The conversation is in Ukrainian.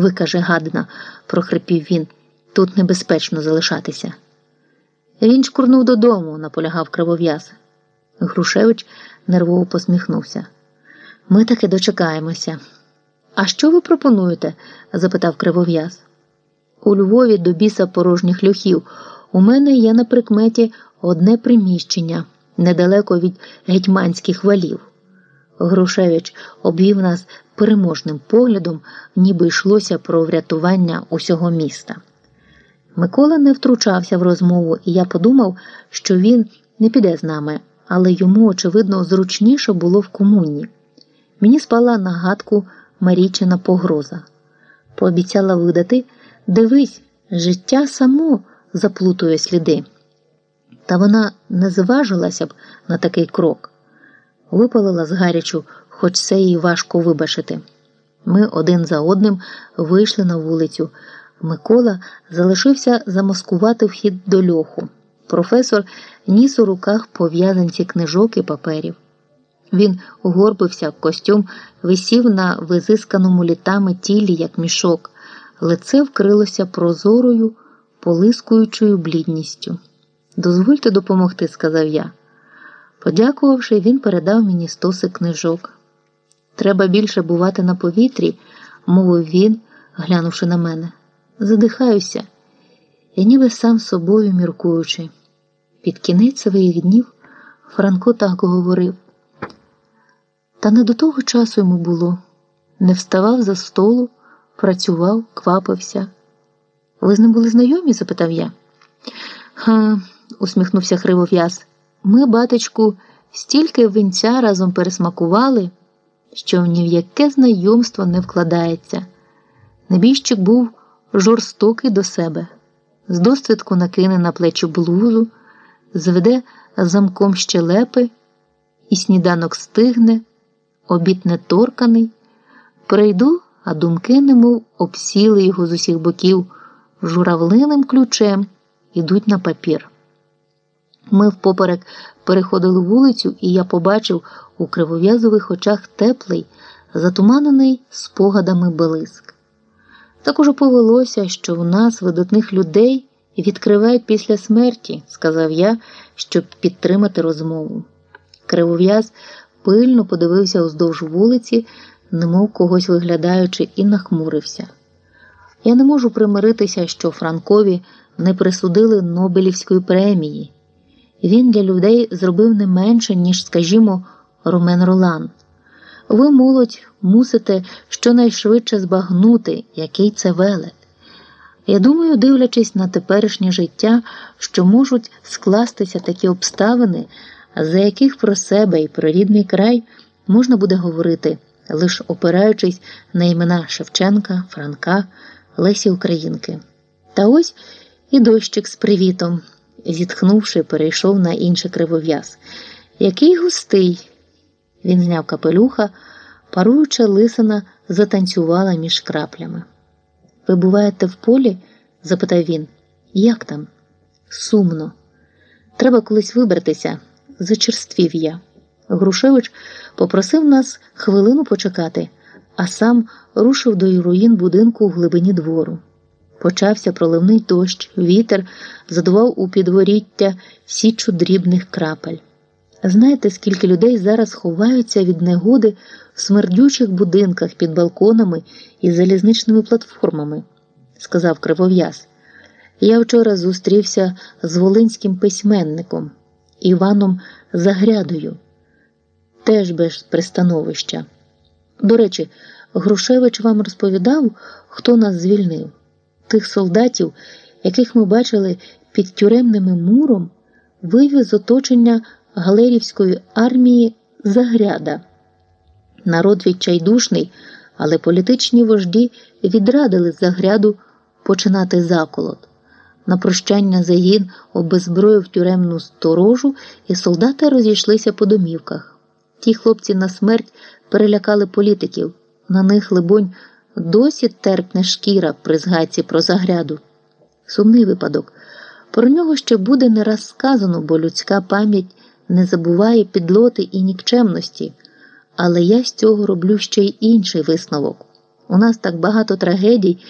викаже гадна, прохрипів він. Тут небезпечно залишатися. Він шкурнув додому, наполягав кривов'яз. Грушевич нервово посміхнувся. Ми таки дочекаємося. А що ви пропонуєте? запитав кривов'яз. У Львові до біса порожніх льохів. У мене є на прикметі одне приміщення недалеко від гетьманських валів. Грушевич обвів нас переможним поглядом, ніби йшлося про врятування усього міста. Микола не втручався в розмову, і я подумав, що він не піде з нами, але йому, очевидно, зручніше було в комуні. Мені спала нагадку Марічина погроза. Пообіцяла видати дивись, життя само заплутує сліди. Та вона не зважилася б на такий крок. Випалила з гарячу, хоч це їй важко вибачити. Ми один за одним вийшли на вулицю. Микола залишився замаскувати вхід до льоху. Професор ніс у руках пов'язанці книжок і паперів. Він угорбився, костюм висів на визисканому літами тілі, як мішок, лице вкрилося прозорою, полискуючою блідністю. Дозвольте допомогти, сказав я. Подякувавши, він передав мені стоси книжок. Треба більше бувати на повітрі, мовив він, глянувши на мене. Задихаюся, і ніби сам собою міркуючи. Під кінець своїх днів Франко так говорив. Та не до того часу йому було. Не вставав за столу, працював, квапився. Ви з ним були знайомі? запитав я. Ха, усміхнувся Кривов'яз. Ми, батечку, стільки винця разом пересмакували, що ні в яке знайомство не вкладається. Небіжчик був жорстокий до себе, з досвідку накине на плечі блузу, зведе замком щелепи, і сніданок стигне, обід не торканий. Прийду, а думки, немов обсіли його з усіх боків журавлиним ключем ідуть на папір. Ми впоперек переходили вулицю, і я побачив у кривов'язових очах теплий, затуманений спогадами блиск. Також повелося, що в нас, видатних людей, відкривають після смерті, сказав я, щоб підтримати розмову. Кривов'яз пильно подивився уздовж вулиці, немов когось виглядаючи, і нахмурився. Я не можу примиритися, що Франкові не присудили Нобелівської премії. Він для людей зробив не менше, ніж, скажімо, Ромен Ролан. Ви, молодь, мусите щонайшвидше збагнути, який це велет. Я думаю, дивлячись на теперішнє життя, що можуть скластися такі обставини, за яких про себе і про рідний край можна буде говорити, лише опираючись на імена Шевченка, Франка, Лесі Українки. Та ось і дощик з привітом, зітхнувши, перейшов на інший кривов'яз. Який густий! Він зняв капелюха, паруюча лисина затанцювала між краплями. Ви буваєте в полі? запитав він. Як там? Сумно. Треба колись вибратися, зачерствів я. Грушевич попросив нас хвилину почекати, а сам рушив до руїн будинку в глибині двору. Почався проливний дощ, вітер задував у підворіття січу дрібних крапель. Знаєте, скільки людей зараз ховаються від негоди в смердючих будинках під балконами і залізничними платформами, сказав Кривов'яз. Я вчора зустрівся з волинським письменником Іваном Загрядою, теж без пристановища. До речі, Грушевич вам розповідав, хто нас звільнив, тих солдатів, яких ми бачили під тюремними муром, вивів з оточення галерівської армії Загряда. Народ відчайдушний, але політичні вожді відрадили Загряду починати заколот. На прощання загін обезброїв тюремну сторожу, і солдати розійшлися по домівках. Ті хлопці на смерть перелякали політиків. На них, либонь, досі терпне шкіра при згадці про загряду. Сумний випадок. Про нього ще буде не раз сказано, бо людська пам'ять не забуває підлоти і нікчемності, але я з цього роблю ще й інший висновок. У нас так багато трагедій.